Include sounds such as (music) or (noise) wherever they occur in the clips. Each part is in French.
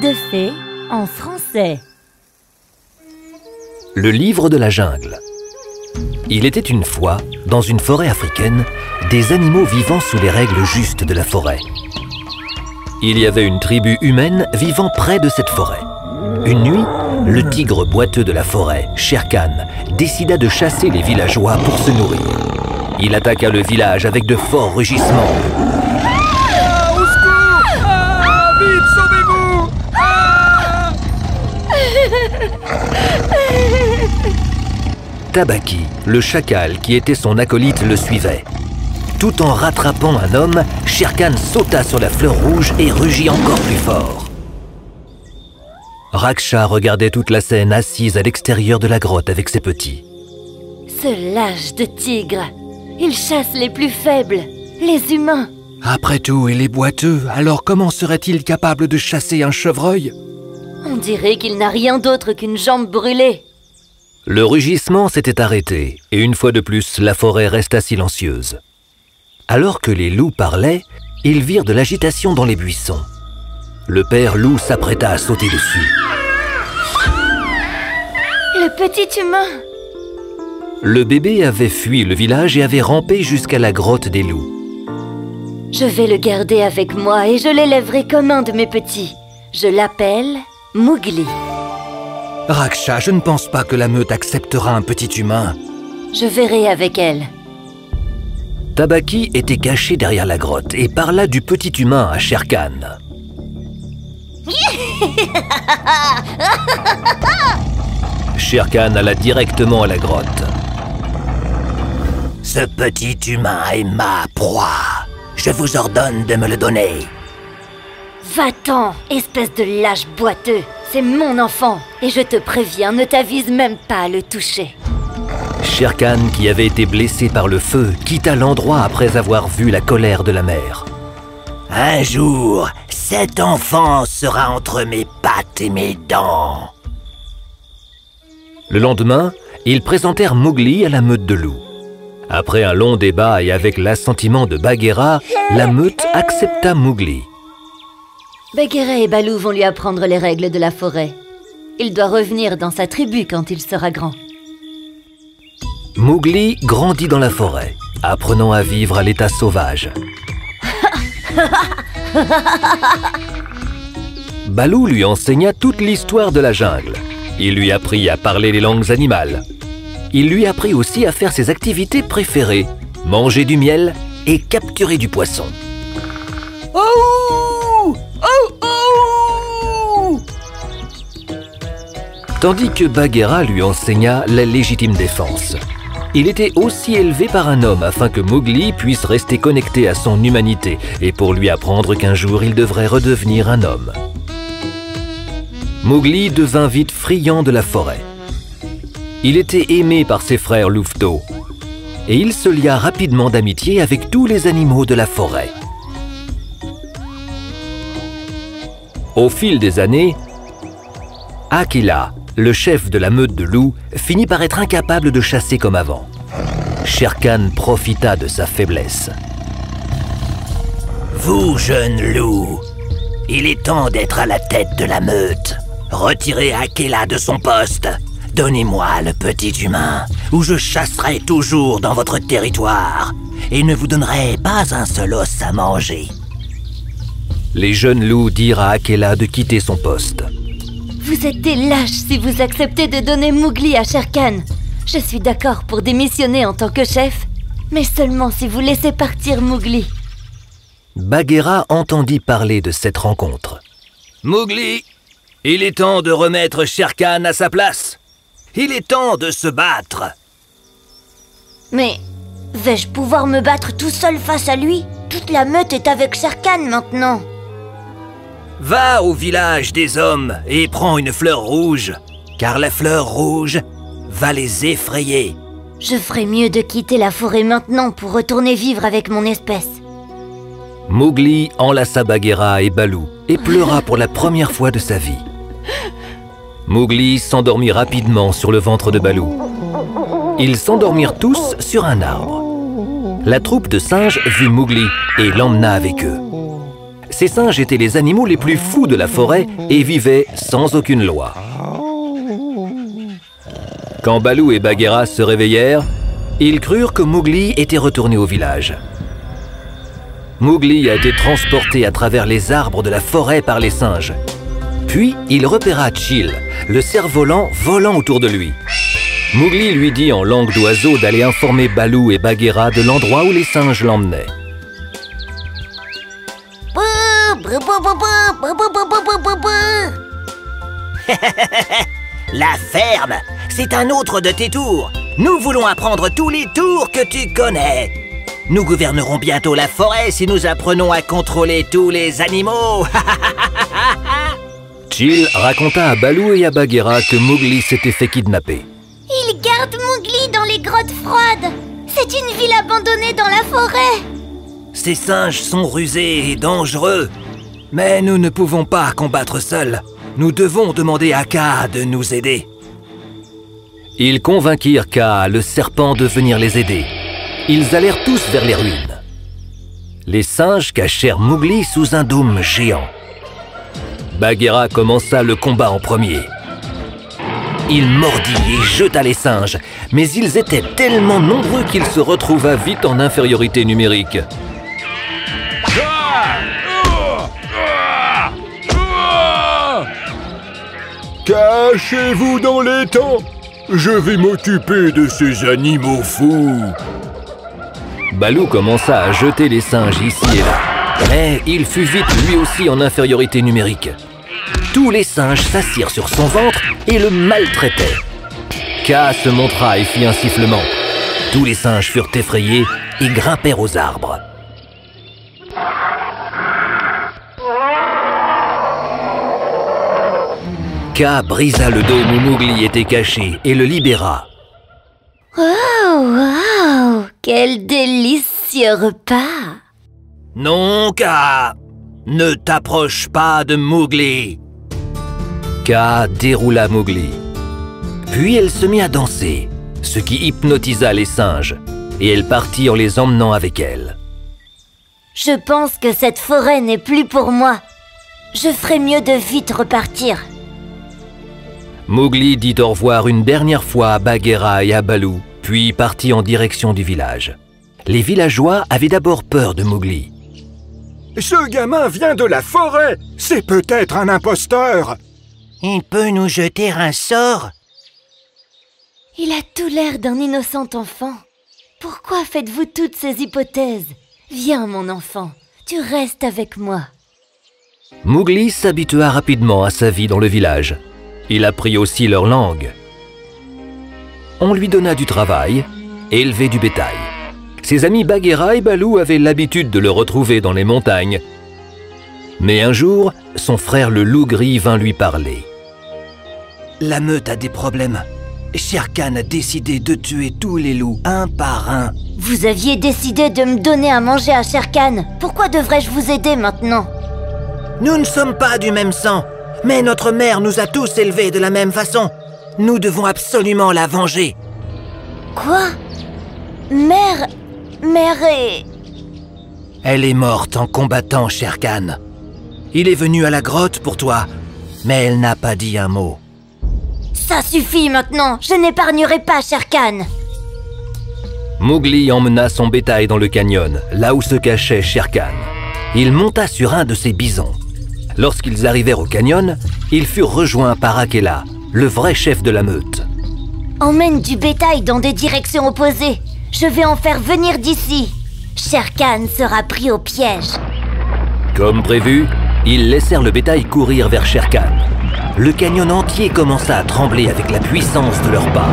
de fées en français. Le livre de la jungle. Il était une fois, dans une forêt africaine, des animaux vivant sous les règles justes de la forêt. Il y avait une tribu humaine vivant près de cette forêt. Une nuit, le tigre boiteux de la forêt, Sherkan, décida de chasser les villageois pour se nourrir. Il attaqua le village avec de forts rugissements. Tabaki, le chacal qui était son acolyte, le suivait. Tout en rattrapant un homme, Sherkan sauta sur la fleur rouge et rugit encore plus fort. Raksha regardait toute la scène assise à l'extérieur de la grotte avec ses petits. Ce lâche de tigre, il chasse les plus faibles, les humains. Après tout, il est boiteux, alors comment serait-il capable de chasser un chevreuil? On dirait qu'il n'a rien d'autre qu'une jambe brûlée. Le rugissement s'était arrêté, et une fois de plus, la forêt resta silencieuse. Alors que les loups parlaient, ils virent de l'agitation dans les buissons. Le père loup s'apprêta à sauter dessus. Le petit humain Le bébé avait fui le village et avait rampé jusqu'à la grotte des loups. Je vais le garder avec moi et je l'élèverai comme un de mes petits. Je l'appelle Mowgli. Raksha, je ne pense pas que la meute acceptera un petit humain. Je verrai avec elle. Tabaki était caché derrière la grotte et parla du petit humain à Sherkan. (laughs) Sherkan alla directement à la grotte. Ce petit humain est ma proie. Je vous ordonne de me le donner. Va-t'en, espèce de lâche boiteux. C'est mon enfant. Et je te préviens, ne t'avise même pas à le toucher. Sherkan, qui avait été blessé par le feu, quitta l'endroit après avoir vu la colère de la mère. Un jour, cet enfant sera entre mes pattes et mes dents. Le lendemain, ils présentèrent Mowgli à la meute de loups. Après un long débat et avec l'assentiment de Bagheera, la meute accepta Mowgli. Bagheera et Balou vont lui apprendre les règles de la forêt. Il doit revenir dans sa tribu quand il sera grand. Mowgli grandit dans la forêt, apprenant à vivre à l'état sauvage. (laughs) Balou lui enseigna toute l'histoire de la jungle. Il lui apprit à parler les langues animales. Il lui apprit aussi à faire ses activités préférées, manger du miel et capturer du poisson. Tandis que Bagheera lui enseigna la légitime défense. Il était aussi élevé par un homme afin que Mowgli puisse rester connecté à son humanité et pour lui apprendre qu'un jour il devrait redevenir un homme. Mowgli devint vite friand de la forêt. Il était aimé par ses frères louveteaux et il se lia rapidement d'amitié avec tous les animaux de la forêt. Au fil des années, Akila, le chef de la meute de loups, finit par être incapable de chasser comme avant. Sherkan profita de sa faiblesse. Vous, jeune loup, il est temps d'être à la tête de la meute. Retirez Akela de son poste. Donnez-moi le petit humain, ou je chasserai toujours dans votre territoire et ne vous donnerai pas un seul os à manger. Les jeunes loups dirent à Akela de quitter son poste. Vous êtes des lâches si vous acceptez de donner Mowgli à Shere Je suis d'accord pour démissionner en tant que chef, mais seulement si vous laissez partir Mowgli. Bagheera entendit parler de cette rencontre. Mowgli, il est temps de remettre Shere à sa place. Il est temps de se battre. Mais vais-je pouvoir me battre tout seul face à lui? Toute la meute est avec Shere maintenant. Va au village des hommes et prends une fleur rouge, car la fleur rouge va les effrayer. Je ferais mieux de quitter la forêt maintenant pour retourner vivre avec mon espèce. Mowgli enlaça Bagheera et Balou et pleura pour la première fois de sa vie. Mowgli s'endormit rapidement sur le ventre de Balou. Ils s'endormirent tous sur un arbre. La troupe de singes vit Mowgli et l'emmena avec eux. Ces singes étaient les animaux les plus fous de la forêt et vivaient sans aucune loi. Quand Balou et Bagheera se réveillèrent, ils crurent que Mowgli était retourné au village. Mowgli a été transporté à travers les arbres de la forêt par les singes. Puis il repéra Chill, le cerf-volant volant autour de lui. Mowgli lui dit en langue d'oiseau d'aller informer Balou et Bagheera de l'endroit où les singes l'emmenaient. (laughs) La ferme, c'est un autre de tes tours. Nous voulons apprendre tous les tours que tu connais. Nous gouvernerons bientôt la forêt si nous apprenons à contrôler tous les animaux. (laughs) Chill raconta à Balou et à Bagheera que Mowgli s'était fait kidnapper. Il garde Mowgli dans les grottes froides. C'est une ville abandonnée dans la forêt. Ces singes sont rusés et dangereux. Mais nous ne pouvons pas combattre seuls. Nous devons demander à Ka de nous aider. Ils convainquirent Ka, le serpent, de venir les aider. Ils allèrent tous vers les ruines. Les singes cachèrent Mowgli sous un dôme géant. Bagheera commença le combat en premier. Il mordit et jeta les singes, mais ils étaient tellement nombreux qu'il se retrouva vite en infériorité numérique. Cachez-vous dans temps Je vais m'occuper de ces animaux fous Balou commença à jeter les singes ici et là. Mais il fut vite lui aussi en infériorité numérique. Tous les singes s'assirent sur son ventre et le maltraitaient. Ka se montra et fit un sifflement. Tous les singes furent effrayés et grimpèrent aux arbres. Ka brisa le dôme où Mowgli était caché et le libéra. Wow Quel délicieux repas Non, Ka Ne t'approche pas de Mowgli Ka déroula Mowgli. Puis elle se mit à danser, ce qui hypnotisa les singes, et elle partit en les emmenant avec elle. Je pense que cette forêt n'est plus pour moi. Je ferais mieux de vite repartir. Mowgli dit au revoir une dernière fois à Bagheera et à Balou, puis partit en direction du village. Les villageois avaient d'abord peur de Mowgli. Ce gamin vient de la forêt C'est peut-être un imposteur Il peut nous jeter un sort Il a tout l'air d'un innocent enfant. Pourquoi faites-vous toutes ces hypothèses? Viens, mon enfant, tu restes avec moi. Mowgli s'habitua rapidement à sa vie dans le village. Il apprit aussi leur langue. On lui donna du travail, élever du bétail. Ses amis Bagheera et Balou avaient l'habitude de le retrouver dans les montagnes. Mais un jour, son frère le loup gris vint lui parler. La meute a des problèmes. Shere Khan a décidé de tuer tous les loups, un par un. Vous aviez décidé de me donner à manger à Shere Khan. Pourquoi devrais-je vous aider maintenant? Nous ne sommes pas du même sang, mais notre mère nous a tous élevés de la même façon. Nous devons absolument la venger. Quoi? Mère... Mère est... Elle est morte en combattant Shere Khan. Il est venu à la grotte pour toi, mais elle n'a pas dit un mot. Ça suffit maintenant Je n'épargnerai pas Shere Khan Mowgli emmena son bétail dans le canyon, là où se cachait Shere Khan. Il monta sur un de ses bisons. Lorsqu'ils arrivèrent au canyon, ils furent rejoints par Akela, le vrai chef de la meute. Emmène du bétail dans des directions opposées. Je vais en faire venir d'ici. Shere Khan sera pris au piège. Comme prévu, ils laissèrent le bétail courir vers Shere Khan. Le canyon entier commença à trembler avec la puissance de leurs pas.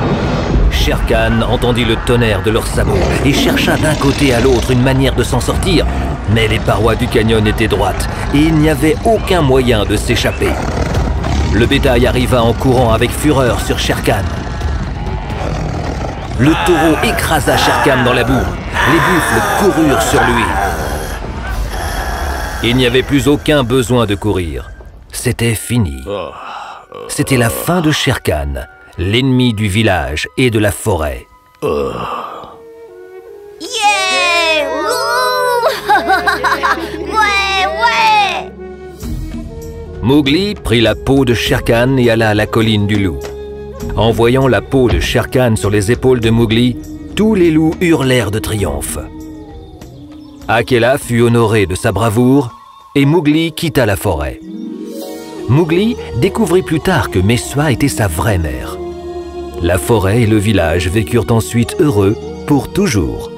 Shere Khan entendit le tonnerre de leurs sabots et chercha d'un côté à l'autre une manière de s'en sortir, mais les parois du canyon étaient droites et il n'y avait aucun moyen de s'échapper. Le bétail arriva en courant avec fureur sur Shere Khan. Le taureau écrasa Shere Khan dans la boue. Les buffles coururent sur lui. Il n'y avait plus aucun besoin de courir. C'était fini. C'était la fin de Shere Khan, l'ennemi du village et de la forêt. Yeah Wouh (laughs) Ouais, ouais Mowgli prit la peau de Shere Khan et alla à la colline du loup. En voyant la peau de Shere Khan sur les épaules de Mowgli, tous les loups hurlèrent de triomphe. Akela fut honoré de sa bravoure et Mowgli quitta la forêt. Mowgli découvrit plus tard que Mesua était sa vraie mère. La forêt et le village vécurent ensuite heureux pour toujours.